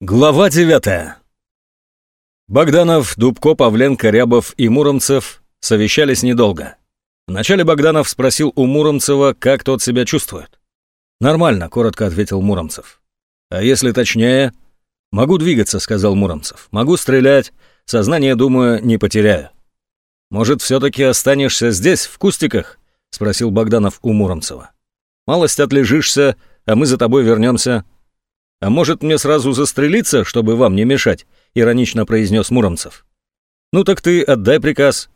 Глава 9. Богданов, Дубко, Павленко, Рябов и Муромцев совещались недолго. Вначале Богданов спросил у Муромцева, как тот себя чувствует. «Нормально», — коротко ответил Муромцев. «А если точнее?» «Могу двигаться», — сказал Муромцев. «Могу стрелять. Сознание, думаю, не потеряю». «Может, все-таки останешься здесь, в кустиках?» — спросил Богданов у Муромцева. «Малость отлежишься, а мы за тобой вернемся». «А может, мне сразу застрелиться, чтобы вам не мешать?» — иронично произнес Муромцев. «Ну так ты отдай приказ».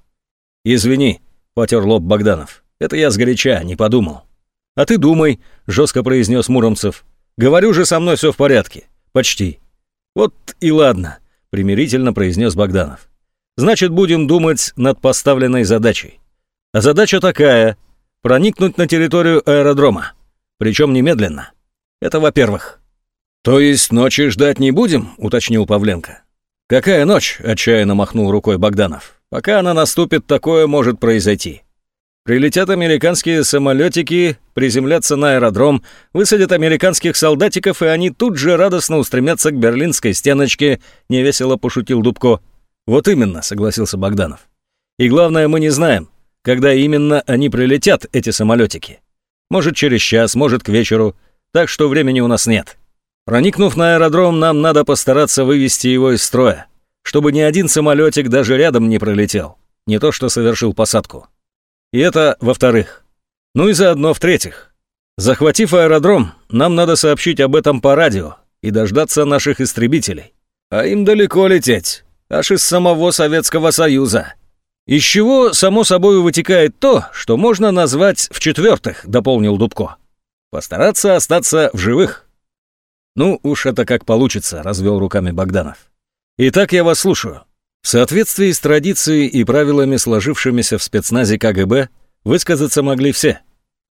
«Извини», — потер лоб Богданов. «Это я сгоряча, не подумал». «А ты думай», — жестко произнес Муромцев. «Говорю же, со мной все в порядке. Почти». «Вот и ладно», — примирительно произнес Богданов. «Значит, будем думать над поставленной задачей. А задача такая — проникнуть на территорию аэродрома. Причем немедленно. Это во-первых». «То есть ночи ждать не будем?» — уточнил Павленко. «Какая ночь?» — отчаянно махнул рукой Богданов. «Пока она наступит, такое может произойти. Прилетят американские самолетики, приземлятся на аэродром, высадят американских солдатиков, и они тут же радостно устремятся к берлинской стеночке», — невесело пошутил Дубко. «Вот именно», — согласился Богданов. «И главное, мы не знаем, когда именно они прилетят, эти самолетики. Может, через час, может, к вечеру, так что времени у нас нет». Проникнув на аэродром, нам надо постараться вывести его из строя, чтобы ни один самолетик даже рядом не пролетел, не то что совершил посадку. И это во-вторых. Ну и заодно в-третьих. Захватив аэродром, нам надо сообщить об этом по радио и дождаться наших истребителей. А им далеко лететь, аж из самого Советского Союза. Из чего, само собой, вытекает то, что можно назвать в-четвертых, дополнил Дубко. Постараться остаться в живых. «Ну уж это как получится», — развел руками Богданов. «Итак, я вас слушаю». В соответствии с традицией и правилами, сложившимися в спецназе КГБ, высказаться могли все.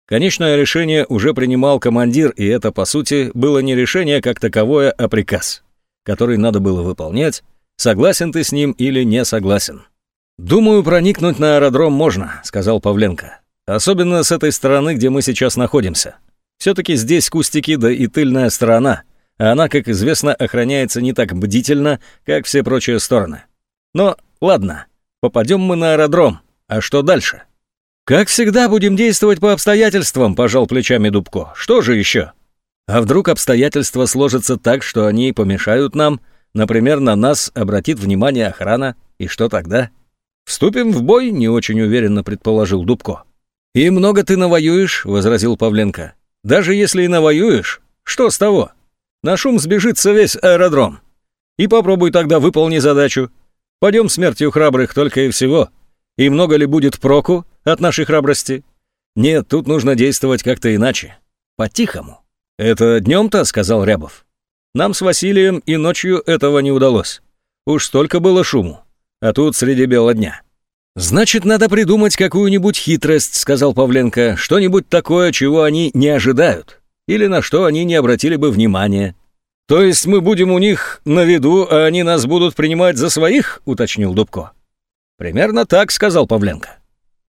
Конечное решение уже принимал командир, и это, по сути, было не решение как таковое, а приказ, который надо было выполнять, согласен ты с ним или не согласен. «Думаю, проникнуть на аэродром можно», — сказал Павленко. «Особенно с этой стороны, где мы сейчас находимся. Все-таки здесь кустики, да и тыльная сторона, а она, как известно, охраняется не так бдительно, как все прочие стороны. Но ладно, попадем мы на аэродром, а что дальше? Как всегда, будем действовать по обстоятельствам, пожал плечами Дубко. Что же еще? А вдруг обстоятельства сложатся так, что они помешают нам, например, на нас обратит внимание охрана, и что тогда? Вступим в бой, не очень уверенно предположил Дубко. «И много ты навоюешь», — возразил Павленко. Даже если и навоюешь, что с того? На шум сбежится весь аэродром. И попробуй тогда выполни задачу. Пойдем смертью храбрых только и всего. И много ли будет проку от нашей храбрости? Нет, тут нужно действовать как-то иначе. По-тихому. Это днем-то, сказал Рябов. Нам с Василием и ночью этого не удалось. Уж столько было шуму. А тут среди бела дня. «Значит, надо придумать какую-нибудь хитрость», — сказал Павленко, «что-нибудь такое, чего они не ожидают, или на что они не обратили бы внимания». «То есть мы будем у них на виду, а они нас будут принимать за своих?» — уточнил Дубко. «Примерно так», — сказал Павленко.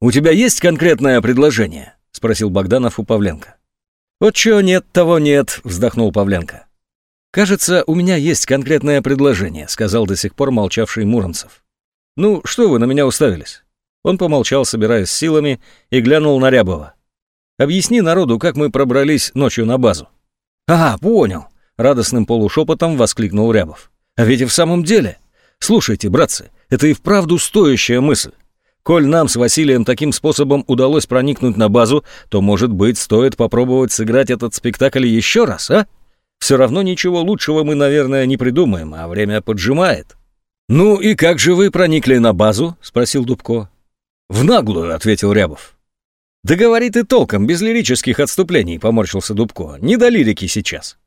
«У тебя есть конкретное предложение?» — спросил Богданов у Павленко. «Вот чего нет, того нет», — вздохнул Павленко. «Кажется, у меня есть конкретное предложение», — сказал до сих пор молчавший Муромцев. «Ну, что вы на меня уставились?» Он помолчал, собираясь силами, и глянул на Рябова. «Объясни народу, как мы пробрались ночью на базу». «А, понял!» — радостным полушепотом воскликнул Рябов. «А ведь и в самом деле! Слушайте, братцы, это и вправду стоящая мысль. Коль нам с Василием таким способом удалось проникнуть на базу, то, может быть, стоит попробовать сыграть этот спектакль еще раз, а? Все равно ничего лучшего мы, наверное, не придумаем, а время поджимает». «Ну и как же вы проникли на базу?» — спросил Дубко. «В наглую», — ответил Рябов. «Да говори ты толком, без лирических отступлений», — поморщился Дубко. «Не до лирики сейчас».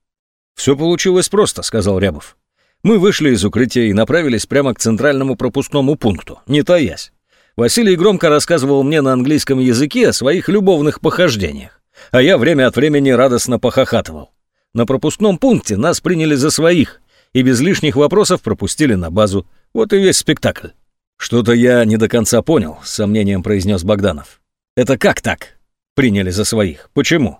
«Все получилось просто», — сказал Рябов. «Мы вышли из укрытия и направились прямо к центральному пропускному пункту, не таясь. Василий громко рассказывал мне на английском языке о своих любовных похождениях, а я время от времени радостно похохатывал. На пропускном пункте нас приняли за своих, и без лишних вопросов пропустили на базу. Вот и весь спектакль. «Что-то я не до конца понял», — с сомнением произнес Богданов. «Это как так?» «Приняли за своих. Почему?»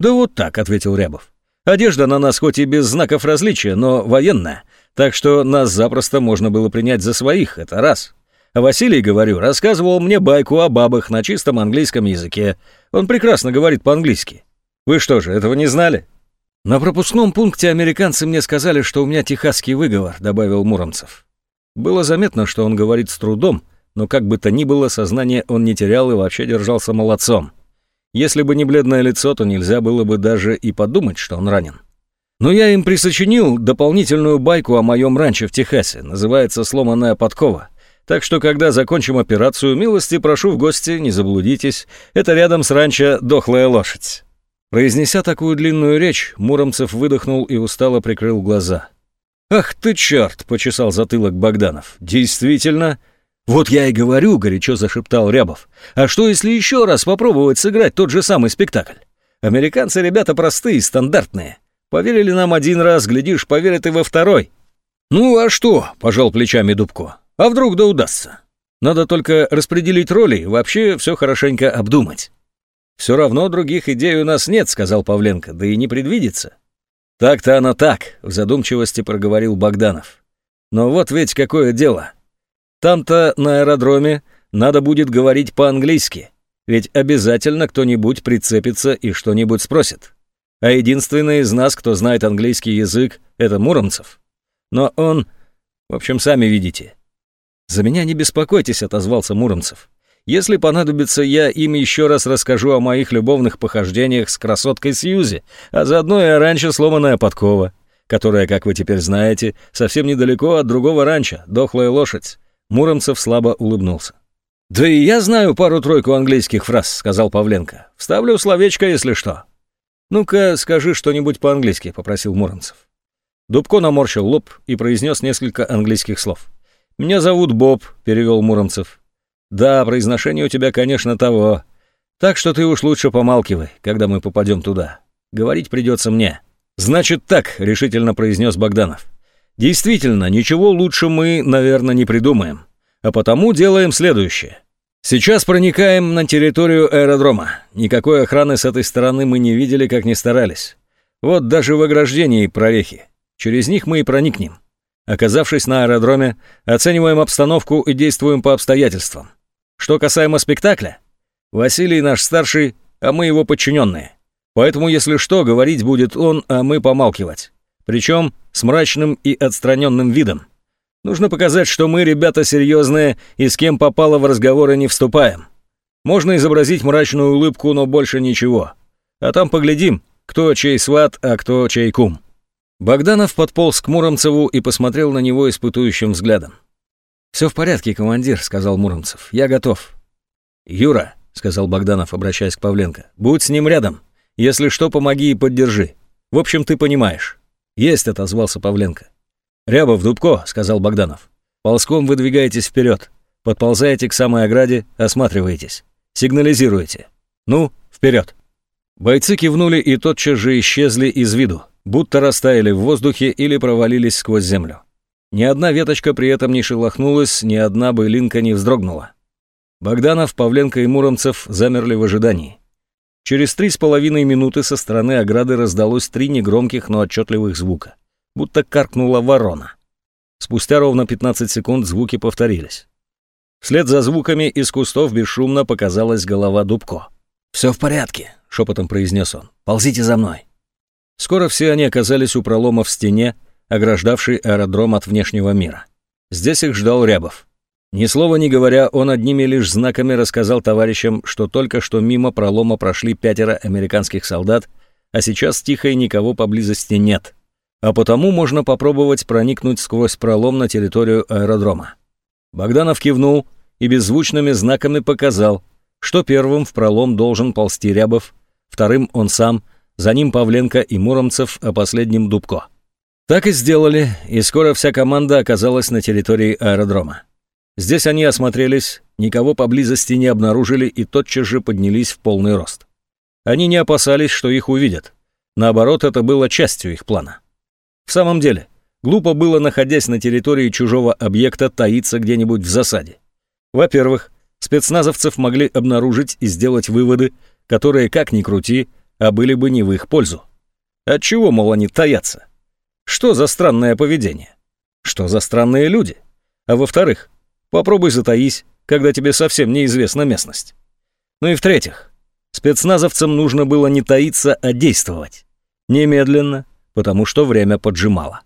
«Да вот так», — ответил Рябов. Одежда на нас хоть и без знаков различия, но военная, так что нас запросто можно было принять за своих, это раз. Василий, говорю, рассказывал мне байку о бабах на чистом английском языке. Он прекрасно говорит по-английски. Вы что же, этого не знали? На пропускном пункте американцы мне сказали, что у меня техасский выговор, добавил Муромцев. Было заметно, что он говорит с трудом, но как бы то ни было, сознание он не терял и вообще держался молодцом. Если бы не бледное лицо, то нельзя было бы даже и подумать, что он ранен. Но я им присочинил дополнительную байку о моем ранчо в Техасе, называется «Сломанная подкова». Так что, когда закончим операцию, милости прошу в гости, не заблудитесь, это рядом с ранчо «Дохлая лошадь». Произнеся такую длинную речь, Муромцев выдохнул и устало прикрыл глаза. «Ах ты черт!» — почесал затылок Богданов. «Действительно, «Вот я и говорю», — горячо зашептал Рябов. «А что, если еще раз попробовать сыграть тот же самый спектакль? Американцы ребята простые, стандартные. Поверили нам один раз, глядишь, поверят и во второй». «Ну а что?» — пожал плечами Дубко. «А вдруг да удастся? Надо только распределить роли и вообще все хорошенько обдумать». «Все равно других идей у нас нет», — сказал Павленко, — «да и не предвидится». «Так-то оно так», — в задумчивости проговорил Богданов. «Но вот ведь какое дело. Там-то на аэродроме надо будет говорить по-английски, ведь обязательно кто-нибудь прицепится и что-нибудь спросит. А единственный из нас, кто знает английский язык, это Муромцев. Но он... В общем, сами видите. «За меня не беспокойтесь», — отозвался Муромцев. «Если понадобится, я им еще раз расскажу о моих любовных похождениях с красоткой Сьюзи, а заодно и о ранчо сломанная подкова, которая, как вы теперь знаете, совсем недалеко от другого ранчо, дохлая лошадь. Муромцев слабо улыбнулся. «Да и я знаю пару-тройку английских фраз», — сказал Павленко. «Вставлю словечко, если что». «Ну-ка, скажи что-нибудь по-английски», — попросил Муромцев. Дубко наморщил лоб и произнес несколько английских слов. «Меня зовут Боб», — перевел Муромцев. «Да, произношение у тебя, конечно, того. Так что ты уж лучше помалкивай, когда мы попадем туда. Говорить придется мне». «Значит так», — решительно произнес Богданов. Действительно, ничего лучше мы, наверное, не придумаем. А потому делаем следующее. Сейчас проникаем на территорию аэродрома. Никакой охраны с этой стороны мы не видели, как ни старались. Вот даже в ограждении прорехи. Через них мы и проникнем. Оказавшись на аэродроме, оцениваем обстановку и действуем по обстоятельствам. Что касаемо спектакля, Василий наш старший, а мы его подчиненные. Поэтому, если что, говорить будет он, а мы помалкивать. Причем с мрачным и отстраненным видом. Нужно показать, что мы ребята серьезные и с кем попало в разговоры не вступаем. Можно изобразить мрачную улыбку, но больше ничего. А там поглядим, кто чей сват, а кто чей кум. Богданов подполз к Муромцеву и посмотрел на него испытующим взглядом. «Все в порядке, командир», — сказал Муромцев. «Я готов». «Юра», — сказал Богданов, обращаясь к Павленко, — «будь с ним рядом. Если что, помоги и поддержи. В общем, ты понимаешь». «Есть», — отозвался Павленко. «Рябов, Дубко», — сказал Богданов. «Ползком выдвигаетесь вперед. Подползаете к самой ограде, осматриваетесь. Сигнализируете. Ну, вперед!» Бойцы кивнули и тотчас же исчезли из виду, будто растаяли в воздухе или провалились сквозь землю. Ни одна веточка при этом не шелохнулась, ни одна былинка не вздрогнула. Богданов, Павленко и Муромцев замерли в ожидании. Через три с половиной минуты со стороны ограды раздалось три негромких, но отчетливых звука, будто каркнула ворона. Спустя ровно 15 секунд звуки повторились. Вслед за звуками из кустов бесшумно показалась голова Дубко. «Все в порядке», — шепотом произнес он. «Ползите за мной». Скоро все они оказались у пролома в стене, ограждавшей аэродром от внешнего мира. Здесь их ждал Рябов. Ни слова не говоря, он одними лишь знаками рассказал товарищам, что только что мимо пролома прошли пятеро американских солдат, а сейчас тихо и никого поблизости нет. А потому можно попробовать проникнуть сквозь пролом на территорию аэродрома. Богданов кивнул и беззвучными знаками показал, что первым в пролом должен ползти Рябов, вторым он сам, за ним Павленко и Муромцев, а последним Дубко. Так и сделали, и скоро вся команда оказалась на территории аэродрома. Здесь они осмотрелись, никого поблизости не обнаружили и тотчас же поднялись в полный рост. Они не опасались, что их увидят. Наоборот, это было частью их плана. В самом деле, глупо было, находясь на территории чужого объекта, таиться где-нибудь в засаде. Во-первых, спецназовцев могли обнаружить и сделать выводы, которые, как ни крути, а были бы не в их пользу. Отчего, мол, они таятся? Что за странное поведение? Что за странные люди? А во-вторых, попробуй затаись, когда тебе совсем неизвестна местность. Ну и в-третьих, спецназовцам нужно было не таиться, а действовать. Немедленно, потому что время поджимало.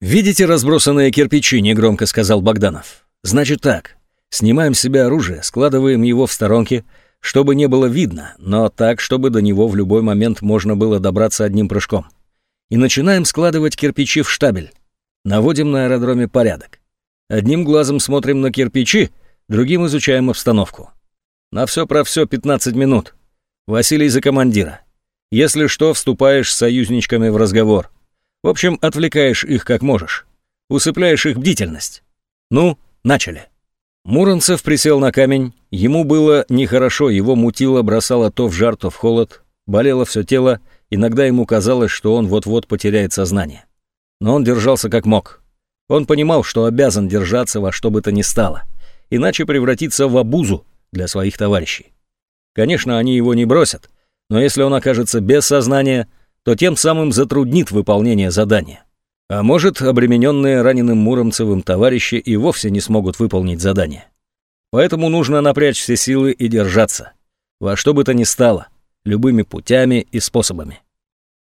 «Видите разбросанные кирпичи?» – негромко сказал Богданов. «Значит так, снимаем с себя оружие, складываем его в сторонке, чтобы не было видно, но так, чтобы до него в любой момент можно было добраться одним прыжком. И начинаем складывать кирпичи в штабель. Наводим на аэродроме порядок. Одним глазом смотрим на кирпичи, другим изучаем обстановку. На все про все 15 минут. Василий за командира. Если что, вступаешь с союзничками в разговор. В общем, отвлекаешь их как можешь. Усыпляешь их бдительность. Ну, начали. Муромцев присел на камень. Ему было нехорошо, его мутило, бросало то в жар, то в холод. Болело все тело, иногда ему казалось, что он вот-вот потеряет сознание. Но он держался как мог. Он понимал, что обязан держаться во что бы то ни стало, иначе превратиться в обузу для своих товарищей. Конечно, они его не бросят, но если он окажется без сознания, то тем самым затруднит выполнение задания. А может, обремененные раненым Муромцевым товарищи и вовсе не смогут выполнить задание. Поэтому нужно напрячь все силы и держаться. Во что бы то ни стало, любыми путями и способами.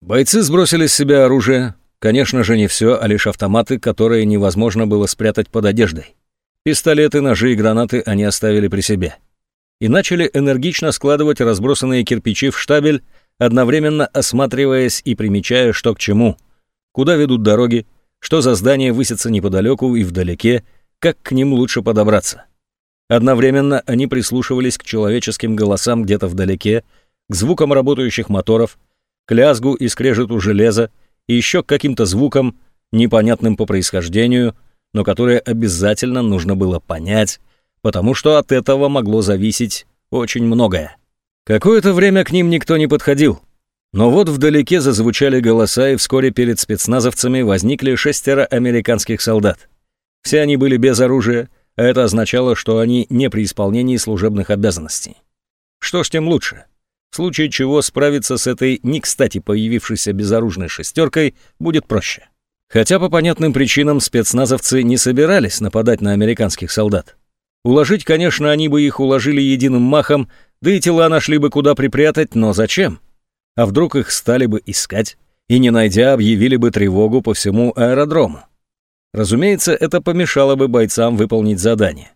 Бойцы сбросили с себя оружие. Конечно же, не все, а лишь автоматы, которые невозможно было спрятать под одеждой. Пистолеты, ножи и гранаты они оставили при себе. И начали энергично складывать разбросанные кирпичи в штабель, одновременно осматриваясь и примечая, что к чему – куда ведут дороги, что за здания высятся неподалеку и вдалеке, как к ним лучше подобраться. Одновременно они прислушивались к человеческим голосам где-то вдалеке, к звукам работающих моторов, к лязгу и скрежету железа и еще к каким-то звукам, непонятным по происхождению, но которые обязательно нужно было понять, потому что от этого могло зависеть очень многое. Какое-то время к ним никто не подходил, но вот вдалеке зазвучали голоса, и вскоре перед спецназовцами возникли шестеро американских солдат. Все они были без оружия, а это означало, что они не при исполнении служебных обязанностей. Что ж, тем лучше. В случае чего справиться с этой не кстати появившейся безоружной шестеркой будет проще. Хотя по понятным причинам спецназовцы не собирались нападать на американских солдат. Уложить, конечно, они бы их уложили единым махом, да и тела нашли бы куда припрятать, но зачем? А вдруг их стали бы искать и, не найдя, объявили бы тревогу по всему аэродрому? Разумеется, это помешало бы бойцам выполнить задание.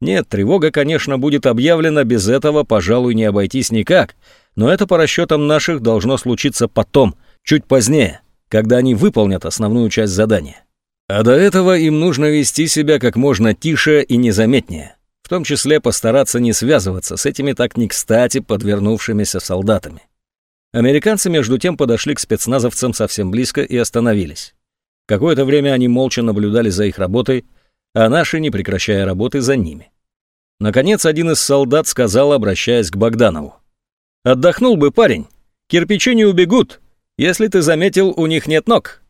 Нет, тревога, конечно, будет объявлена, без этого, пожалуй, не обойтись никак, но это по расчетам наших должно случиться потом, чуть позднее, когда они выполнят основную часть задания. А до этого им нужно вести себя как можно тише и незаметнее, в том числе постараться не связываться с этими так не кстати подвернувшимися солдатами. Американцы между тем подошли к спецназовцам совсем близко и остановились. Какое-то время они молча наблюдали за их работой, а наши, не прекращая работы, за ними. Наконец, один из солдат сказал, обращаясь к Богданову. «Отдохнул бы парень. Кирпичи не убегут. Если ты заметил, у них нет ног».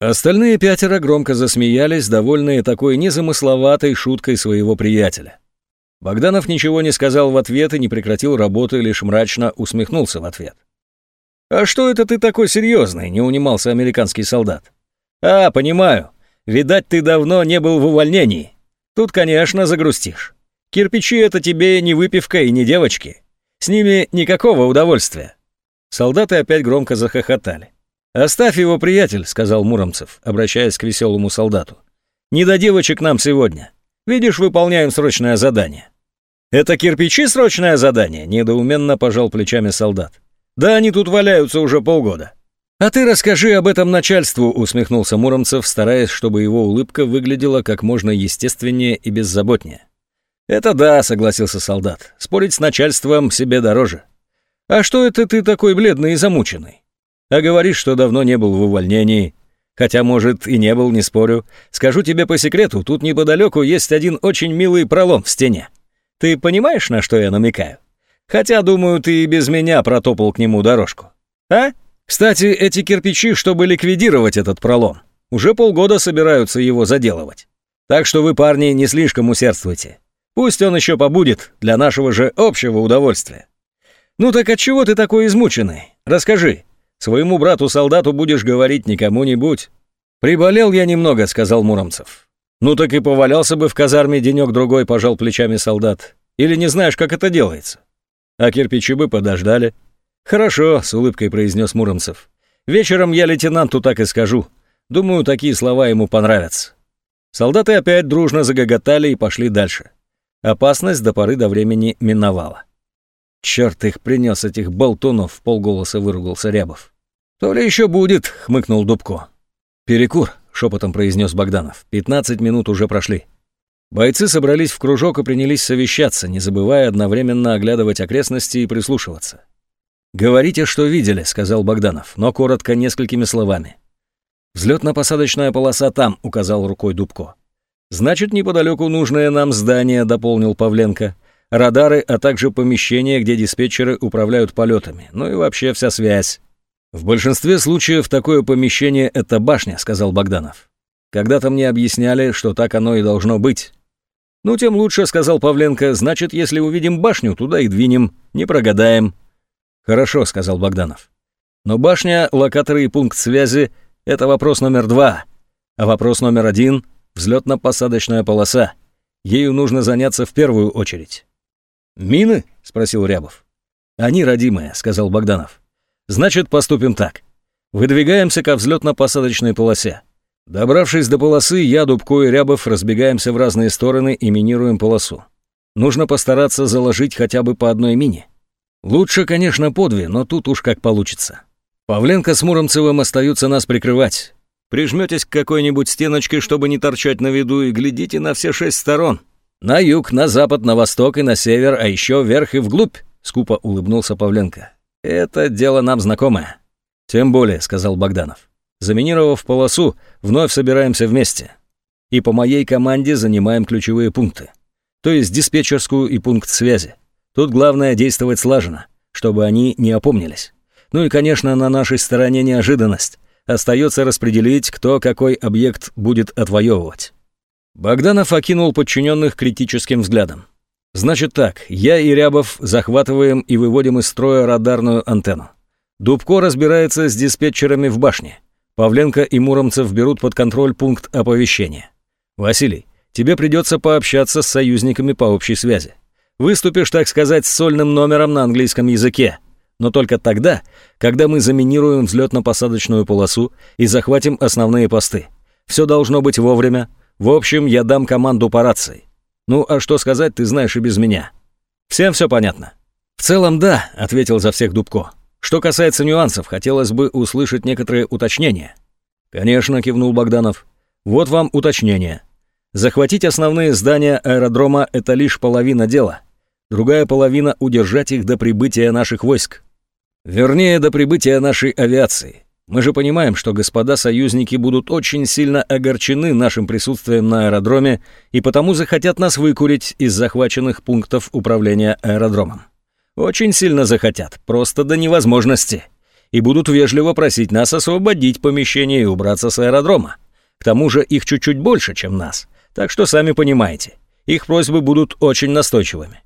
Остальные пятеро громко засмеялись, довольные такой незамысловатой шуткой своего приятеля. Богданов ничего не сказал в ответ и не прекратил работы, лишь мрачно усмехнулся в ответ. «А что это ты такой серьезный?» — не унимался американский солдат. «А, понимаю. Видать, ты давно не был в увольнении. Тут, конечно, загрустишь. Кирпичи — это тебе не выпивка и не девочки. С ними никакого удовольствия». Солдаты опять громко захохотали. «Оставь его, приятель», — сказал Муромцев, обращаясь к веселому солдату. «Не до девочек нам сегодня. Видишь, выполняем срочное задание». «Это кирпичи срочное задание?» — недоуменно пожал плечами солдат. Да они тут валяются уже полгода. А ты расскажи об этом начальству, усмехнулся Муромцев, стараясь, чтобы его улыбка выглядела как можно естественнее и беззаботнее. Это да, согласился солдат. Спорить с начальством себе дороже. А что это ты такой бледный и замученный? А говоришь, что давно не был в увольнении. Хотя, может, и не был, не спорю. Скажу тебе по секрету, тут неподалеку есть один очень милый пролом в стене. Ты понимаешь, на что я намекаю? Хотя, думаю, ты и без меня протопал к нему дорожку. А? Кстати, эти кирпичи, чтобы ликвидировать этот пролом, уже полгода собираются его заделывать. Так что вы, парни, не слишком усердствуйте. Пусть он еще побудет для нашего же общего удовольствия. Ну так от чего ты такой измученный? Расскажи. Своему брату-солдату будешь говорить никому-нибудь. Приболел я немного, сказал Муромцев. Ну так и повалялся бы в казарме денек-другой, пожал плечами солдат. Или не знаешь, как это делается? А кирпичи бы подождали. Хорошо, с улыбкой произнес Муромцев. Вечером я лейтенанту так и скажу. Думаю, такие слова ему понравятся. Солдаты опять дружно загоготали и пошли дальше. Опасность до поры до времени миновала. «Черт их принес, этих болтунов!» — полголоса выругался Рябов. «То ли еще будет!» — хмыкнул Дубко. «Перекур!» — шепотом произнес Богданов. «Пятнадцать минут уже прошли». Бойцы собрались в кружок и принялись совещаться, не забывая одновременно оглядывать окрестности и прислушиваться. «Говорите, что видели», — сказал Богданов, но коротко, несколькими словами. «Взлетно-посадочная полоса там», — указал рукой Дубко. «Значит, неподалеку нужное нам здание», — дополнил Павленко. «Радары, а также помещение, где диспетчеры управляют полетами. Ну и вообще вся связь». «В большинстве случаев такое помещение — это башня», — сказал Богданов. «Когда-то мне объясняли, что так оно и должно быть». «Ну, тем лучше», — сказал Павленко. «Значит, если увидим башню, туда и двинем. Не прогадаем». «Хорошо», — сказал Богданов. «Но башня, локаторы и пункт связи — это вопрос номер два. А вопрос номер один — взлетно-посадочная полоса. Ею нужно заняться в первую очередь». «Мины?» — спросил Рябов. «Они родимые», — сказал Богданов. «Значит, поступим так. Выдвигаемся ко взлетно-посадочной полосе. Добравшись до полосы, я, Дубко и Рябов разбегаемся в разные стороны и минируем полосу. Нужно постараться заложить хотя бы по одной мине. Лучше, конечно, по две, но тут уж как получится. Павленко с Муромцевым остаются нас прикрывать. Прижметесь к какой-нибудь стеночке, чтобы не торчать на виду, и глядите на все шесть сторон. На юг, на запад, на восток и на север, а еще вверх и вглубь, скупо улыбнулся Павленко. Это дело нам знакомое. Тем более, сказал Богданов. Заминировав полосу, вновь собираемся вместе. И по моей команде занимаем ключевые пункты. То есть диспетчерскую и пункт связи. Тут главное действовать слаженно, чтобы они не опомнились. Ну и, конечно, на нашей стороне неожиданность. Остается распределить, кто какой объект будет отвоевывать. Богданов окинул подчиненных критическим взглядом. «Значит так, я и Рябов захватываем и выводим из строя радарную антенну. Дубко разбирается с диспетчерами в башне. Павленко и Муромцев берут под контроль пункт оповещения. Василий, тебе придется пообщаться с союзниками по общей связи. Выступишь, так сказать, сольным номером на английском языке. Но только тогда, когда мы заминируем взлетно-посадочную полосу и захватим основные посты. Все должно быть вовремя. В общем, я дам команду по рации. Ну, а что сказать, ты знаешь и без меня. Всем все понятно? В целом, да, ответил за всех Дубко. Что касается нюансов, хотелось бы услышать некоторые уточнения. Конечно, кивнул Богданов. Вот вам уточнение. Захватить основные здания аэродрома – это лишь половина дела другая половина — удержать их до прибытия наших войск. Вернее, до прибытия нашей авиации. Мы же понимаем, что господа союзники будут очень сильно огорчены нашим присутствием на аэродроме и потому захотят нас выкурить из захваченных пунктов управления аэродромом. Очень сильно захотят, просто до невозможности. И будут вежливо просить нас освободить помещение и убраться с аэродрома. К тому же их чуть-чуть больше, чем нас. Так что сами понимаете, их просьбы будут очень настойчивыми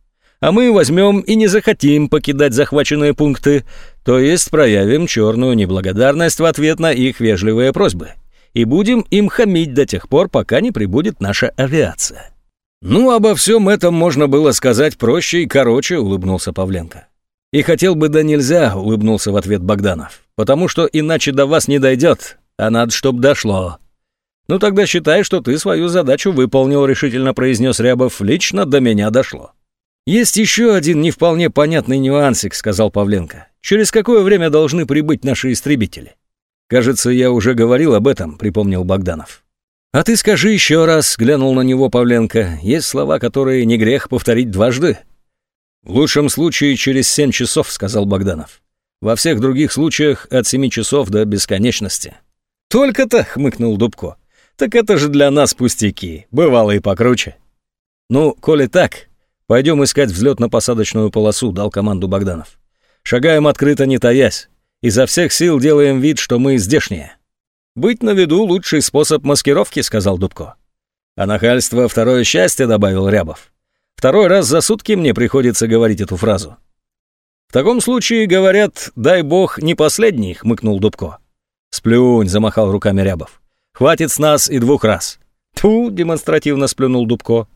а мы возьмем и не захотим покидать захваченные пункты, то есть проявим черную неблагодарность в ответ на их вежливые просьбы. И будем им хамить до тех пор, пока не прибудет наша авиация. Ну, обо всем этом можно было сказать проще и короче, улыбнулся Павленко. И хотел бы да нельзя, улыбнулся в ответ Богданов, потому что иначе до вас не дойдет, а надо, чтоб дошло. Ну тогда считай, что ты свою задачу выполнил, решительно произнес Рябов, лично до меня дошло. «Есть еще один не вполне понятный нюансик», — сказал Павленко. «Через какое время должны прибыть наши истребители?» «Кажется, я уже говорил об этом», — припомнил Богданов. «А ты скажи еще раз», — глянул на него Павленко. «Есть слова, которые не грех повторить дважды». «В лучшем случае через семь часов», — сказал Богданов. «Во всех других случаях от семи часов до бесконечности». «Только-то», — хмыкнул Дубко. «Так это же для нас пустяки, бывало и покруче». «Ну, коли так, «Пойдем искать взлетно-посадочную полосу», — дал команду Богданов. «Шагаем открыто, не таясь. Изо всех сил делаем вид, что мы здешние». «Быть на виду — лучший способ маскировки», — сказал Дубко. «А нахальство — второе счастье», — добавил Рябов. «Второй раз за сутки мне приходится говорить эту фразу». таком случае, говорят, дай бог, не последний, хмыкнул Дубко. Сплюнь, замахал руками Рябов. Хватит с нас и двух раз. Тьфу, демонстративно сплюнул Дубко.